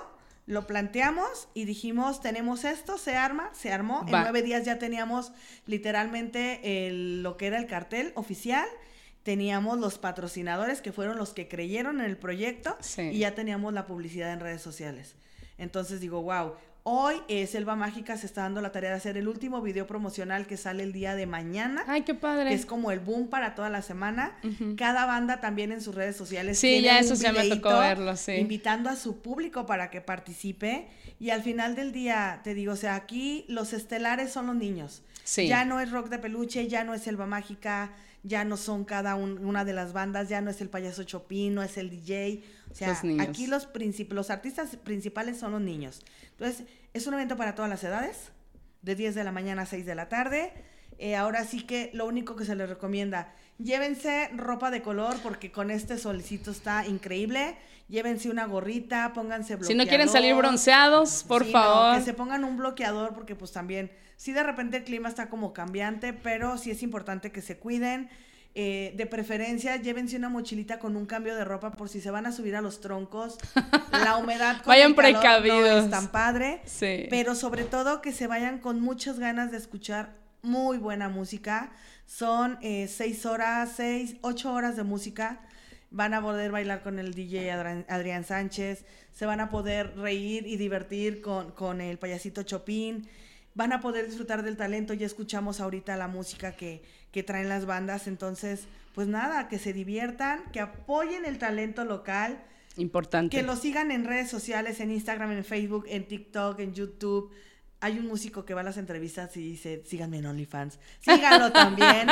lo planteamos y dijimos, tenemos esto, se arma, se armó. En nueve días ya teníamos literalmente el- lo que era el cartel oficial. Teníamos los patrocinadores que fueron los que creyeron en el proyecto Sí. y ya teníamos la publicidad en redes sociales. Entonces digo, wow, Hoy eh, Selva Mágica se está dando la tarea de hacer el último video promocional que sale el día de mañana. Ay, qué padre. que es como el boom para toda la semana. Cada banda también en sus redes sociales. Sí, tiene ya eso ya me tocó verlo, sí. Invitando a su público para que participe. Y al final del día, te digo, o sea, aquí los estelares son los niños. Sí. Ya no es rock de peluche, ya no es Selva Mágica, ya no son cada un- una de las bandas, ya no es el payaso Chopin, no es el DJ. O sea, Los aquí los, los artistas principales son los niños. Entonces, es un evento para todas las edades, de 10 de la mañana a 6 de la tarde. Eh, ahora sí que lo único que se les recomienda, llévense ropa de color porque con este solicito está increíble. Llévense una gorrita, pónganse Si bloqueador. no quieren salir bronceados, por Sí, no, favor. que se pongan un bloqueador porque pues también, sí de repente el clima está como cambiante, pero sí es importante que se cuiden. Eh, de preferencia, llévense una mochilita con un cambio de ropa por si se van a subir a los troncos. La humedad con Vayan el calor no precavidos. es tan padre. Sí. Pero sobre todo que se vayan con muchas ganas de escuchar muy buena música. Son eh, seis horas, seis, ocho horas de música. Van a poder bailar con el DJ Adrián, Adrián Sánchez. Se van a poder reír y divertir con, con el payasito Chopin. Van a poder disfrutar del talento. Ya escuchamos ahorita la música que, que traen las bandas. Entonces, pues nada, que se diviertan, que apoyen el talento local. Importante. Que lo sigan en redes sociales, en Instagram, en Facebook, en TikTok, en YouTube. Hay un músico que va a las entrevistas y dice, síganme en OnlyFans. Síganlo también.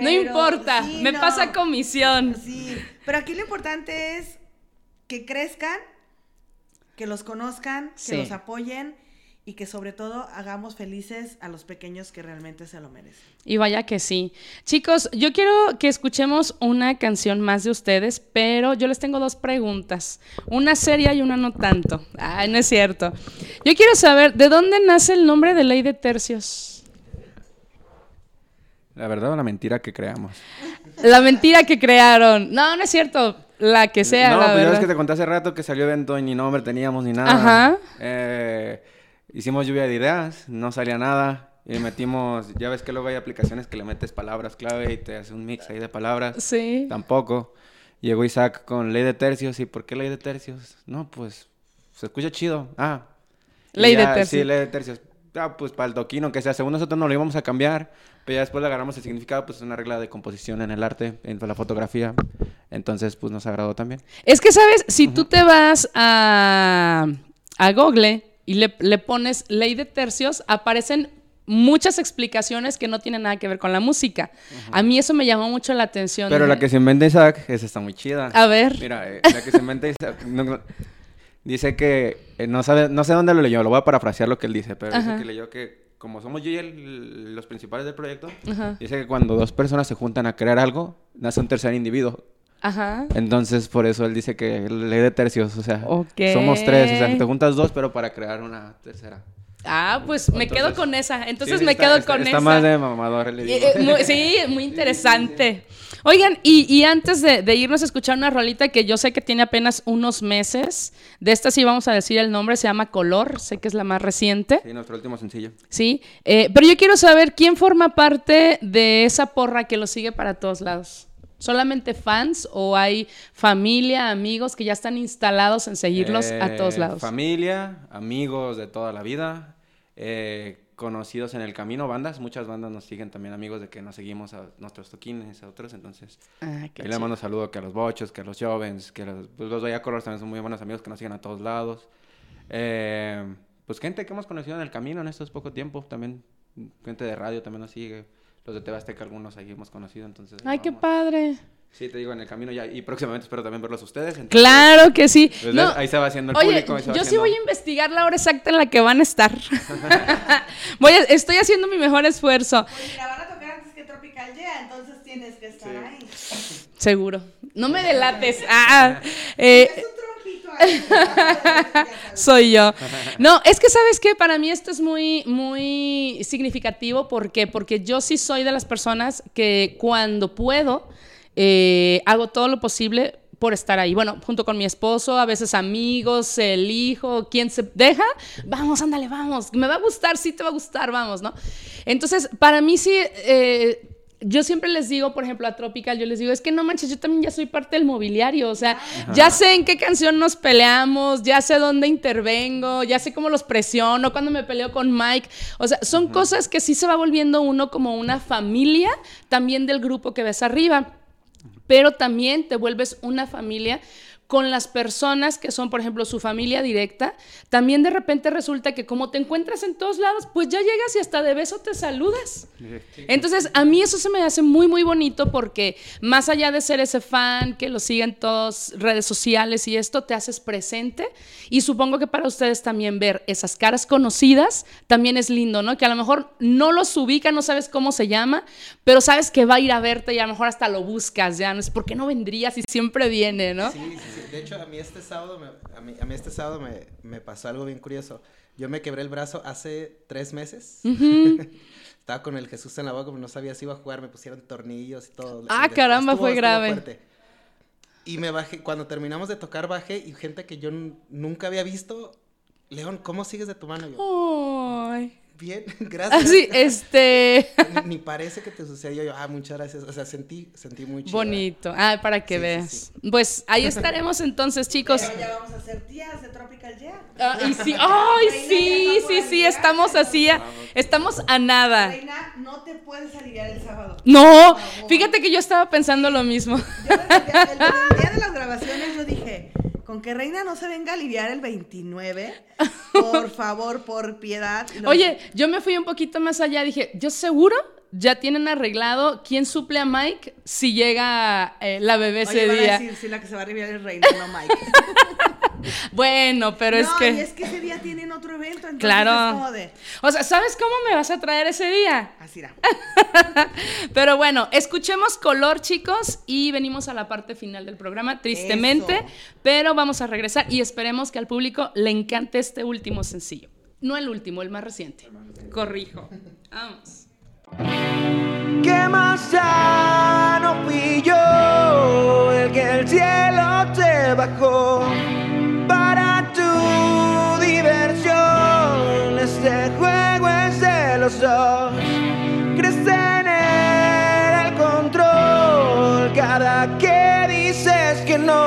no importa, sí, me no. pasa comisión. Sí, pero aquí lo importante es que crezcan, que los conozcan, que Sí. los apoyen y que sobre todo hagamos felices a los pequeños que realmente se lo merecen. Y vaya que sí. Chicos, yo quiero que escuchemos una canción más de ustedes, pero yo les tengo dos preguntas. Una seria y una no tanto. Ay, no es cierto. Yo quiero saber, ¿de dónde nace el nombre de Ley de Tercios? La verdad o la mentira que creamos. La mentira que crearon. No, no es cierto. La que sea, no, la pues ya ves verdad. que te conté hace rato que salió evento y ni nombre teníamos ni nada. Ajá. Eh, hicimos lluvia de ideas, no salía nada. Y metimos, ya ves que luego hay aplicaciones que le metes palabras clave y te hace un mix ahí de palabras. Sí. Tampoco. Llegó Isaac con ley de tercios. ¿Y por qué ley de tercios? No, pues se escucha chido. Ah. Ley de tercios. Sí, ley de tercios. Ah, pues para el toquino, que sea. Según nosotros no lo íbamos a cambiar. Pero ya después le agarramos el significado, pues es una regla de composición en el arte, en la fotografía. Entonces, pues nos agradó también. Es que, ¿sabes? Si tú te vas a, a Google y le, le pones ley de tercios, aparecen muchas explicaciones que no tienen nada que ver con la música. A mí eso me llamó mucho la atención. Pero la que se inventa Isaac, esa está muy chida. A ver. Mira, eh, la que se inventa Isaac, no- dice que, eh, no, sabe, no sé dónde lo leyó, lo voy a parafrasear lo que él dice, pero Ajá. dice que leyó que como somos yo y él los principales del proyecto, Ajá. dice que cuando dos personas se juntan a crear algo, nace un tercer individuo. Ajá. Entonces, por eso él dice que ley de tercios, o sea, somos tres, o sea, te juntas dos, pero para crear una tercera. Ah, pues me quedo con esa. Entonces Sí, me está- quedo está- con está esa. más de mamador, le digo. Eh, eh, muy- sí, muy interesante. Oigan, y, y antes de, de irnos a escuchar una rolita que yo sé que tiene apenas unos meses, de esta sí vamos a decir el nombre, se llama Color, sé que es la más reciente, Sí, nuestro último sencillo. ¿sí? Eh, pero yo quiero saber quién forma parte de esa porra que lo sigue para todos lados. ¿Solamente fans o hay familia, amigos que ya están instalados en seguirlos a todos Eh, lados? Familia, amigos de toda la vida, eh, conocidos en el camino, bandas. Muchas bandas nos siguen también, amigos de que nos seguimos a nuestros toquines, a otros. Entonces, Ah, qué chido. mando saludo que a los bochos, que a los jovens, que a los, pues, los Vallacorros también son muy buenos amigos que nos siguen a todos lados. Eh, pues gente que hemos conocido en el camino en estos poco tiempo, también gente de radio también nos sigue. Los de TV Azteca algunos ahí hemos conocido, entonces... Ay, qué padre. Sí, te digo, en el camino ya. Y próximamente espero también verlos a ustedes. entonces, Claro que sí. pues, No, ahí se va haciendo el Oye, público. yo sí voy a investigar la hora exacta en la que van a estar. voy a- estoy haciendo mi mejor esfuerzo, Pues mira, van a tocar antes que Tropical Yeah, entonces tienes que estar ahí. seguro. No me delates. Ah, eh, soy yo. No, es que sabes que para mí esto es muy, muy significativo. ¿Por qué? Porque yo sí soy de las personas que cuando puedo eh, hago todo lo posible por estar ahí. Bueno, junto con mi esposo, a veces amigos, el hijo, quien se deja, vamos, ándale, vamos. Me va a gustar, sí te va a gustar, vamos, ¿no? Entonces, para mí sí. eh, yo siempre les digo, por ejemplo, a Tropical, yo les digo, es que no manches, yo también ya soy parte del mobiliario, o sea, ya sé en qué canción nos peleamos, ya sé dónde intervengo, ya sé cómo los presiono, cuando me peleo con Mike, o sea, son cosas que sí se va volviendo uno como una familia también del grupo que ves arriba, pero también te vuelves una familia con las personas que son, por ejemplo, su familia directa, también de repente resulta que como te encuentras en todos lados, pues ya llegas y hasta de beso te saludas. Entonces, a mí eso se me hace muy, muy bonito porque más allá de ser ese fan que lo sigue en todas redes sociales y esto, te haces presente. Y supongo que para ustedes también ver esas caras conocidas también es lindo, ¿no? Que a lo mejor no los ubica, no sabes cómo se llama, pero sabes que va a ir a verte y a lo mejor hasta lo buscas, ya, ¿no? Es porque no vendría si siempre viene, ¿no? Sí, sí, sí. De hecho, a mí este sábado, me, a, mí, a mí este sábado me, me pasó algo bien curioso. Yo me quebré el brazo hace tres meses. Estaba con el Jesús en la boca, no sabía si iba a jugar, me pusieron tornillos y todo. Ah, caramba, Estuvo- fue grave. fuerte. Y me bajé, cuando terminamos de tocar, bajé y gente que yo nunca había visto. León, ¿cómo sigues de tu mano? Yo, Ay. Bien, gracias. Así, este... Ni, ni parece que te sucedió. Yo, ah, muchas gracias. O sea, sentí, sentí muy chido. Bonito. Ah, para que Sí, sí, veas. sí. Pues ahí estaremos entonces, chicos. Pero ya vamos a ser tías de Tropical Yeah. Ay, sí, ay, Reina, sí, sí, sí, estamos así, a- estamos a nada. Reina, no te puedes aliviar el sábado. No, fíjate que yo estaba pensando lo mismo. Yo desde el, día- el- el día de las grabaciones yo dije, con que Reina no se venga a aliviar el 29, por favor, por piedad. Oye, yo me fui un poquito más allá, dije, yo seguro ya tienen arreglado quién suple a Mike si llega eh, la bebé Oye, ese a día. decir, sí, la que se va a es Reina, no Mike. Bueno, pero es no, que... y es que ese día tienen otro evento, entonces Claro. es como de, O sea, ¿sabes cómo me vas a traer ese día? así era. Pero bueno, escuchemos color, chicos, y venimos a la parte final del programa, tristemente, Eso. pero vamos a regresar y esperemos que al público le encante este último sencillo. No el último, el más reciente. Corrijo. Vamos. ¿Qué más ya no fui yo el que el cielo te bajó para tu diversión? Este juego es de los dos. Crees tener el control cada que dices que no,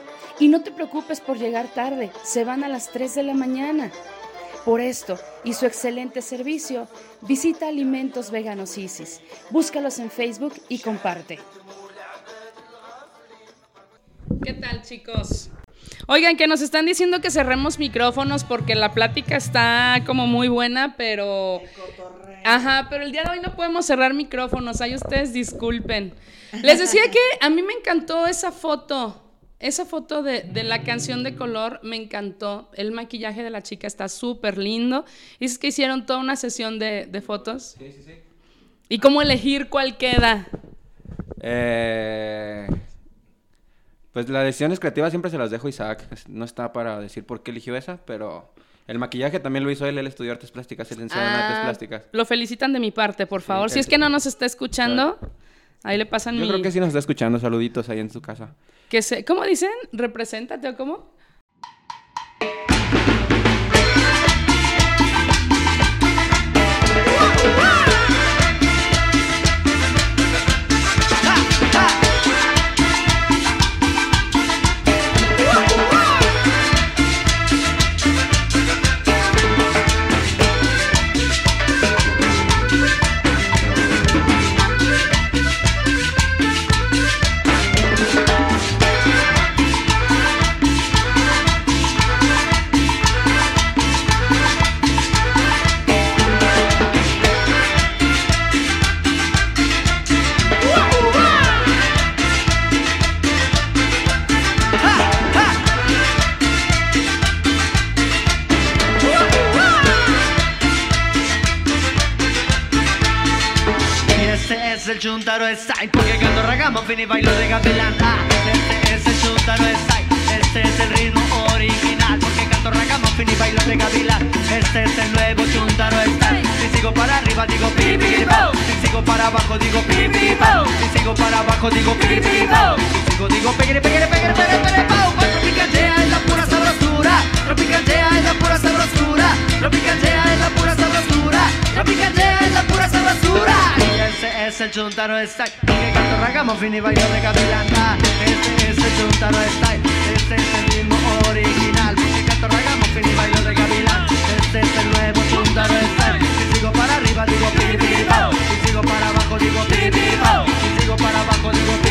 Y no te preocupes por llegar tarde, se van a las 3 de la mañana. Por esto y su excelente servicio, visita Alimentos Veganos Isis. Búscalos en Facebook y comparte. ¿Qué tal, chicos? Oigan, que nos están diciendo que cerremos micrófonos porque la plática está como muy buena, pero... Ajá, pero el día de hoy no podemos cerrar micrófonos, ahí ustedes disculpen. Les decía que a mí me encantó esa foto, esa foto de, de la canción de color, me encantó. El maquillaje de la chica está súper lindo. Dices que hicieron toda una sesión de, de fotos. Sí, sí, sí. ¿Y cómo elegir cuál queda? Eh, pues las decisiones creativas siempre se las dejo a Isaac. No está para decir por qué eligió esa, pero el maquillaje también lo hizo él. Él estudió artes plásticas, él licenciado en artes Ah, plásticas. Lo felicitan de mi parte, por favor. Sí, si es que no nos está escuchando, ahí le pasan Yo mi... creo que sí nos está escuchando. Saluditos ahí en su casa. que se... ¿Cómo dicen? ¿Represéntate o cómo? Es el Chuntaro Style Porque canto ragamuffin y bailo de gavilán. Ah, este es el Chuntaro Style Este es el ritmo original. Porque canto ragamuffin y bailo de gavilán. Este es el nuevo Chuntaro Style Si sigo para arriba digo pi pi Si sigo para abajo digo pi pi Si sigo para abajo digo pi pi Si sigo digo pegere pegere pegere pegere pegere pau. Pues es la pura sabrosura. Tropicaldea es la pura sabrosura. Tropicaldea es la pura sabrosura. Tropicaldea es el Chuntaro Style. Que canto ragamuffin y bailo de gavilana Este es el Chuntaro Style. Este es el ritmo original. Que canto ragamuffin y bailo de gavilán Este es el nuevo Chuntaro Style. Si sigo para arriba digo pi pi po Si sigo para abajo digo pi pi po Si sigo para abajo digo pi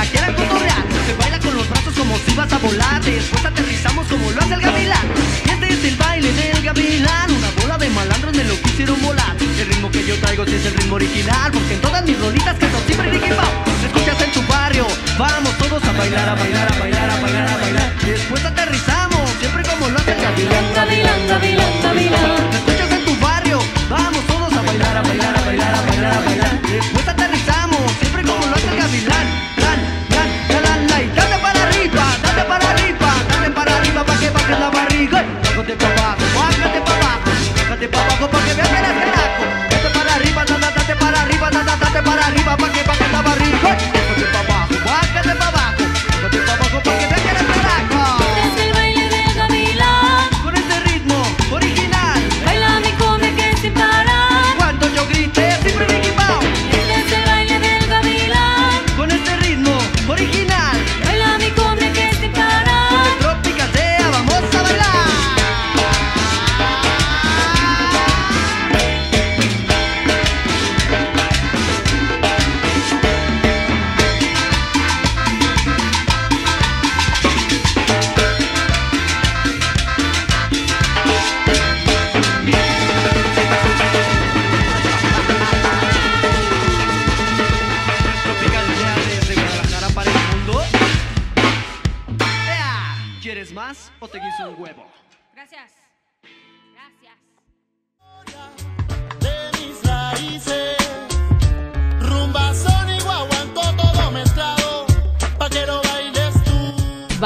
la quieran cotorrear. Se baila con los brazos como si vas a volar. Después aterrizamos como lo hace el gavilán. Este es el baile del gavilán. Una bola de malandros me lo quisieron volar. El ritmo que yo traigo es el ritmo original. Porque en todas mis rolitas canto siempre Ricky Pau. Se escuchas en tu barrio. Vamos todos a bailar, a bailar, a bailar.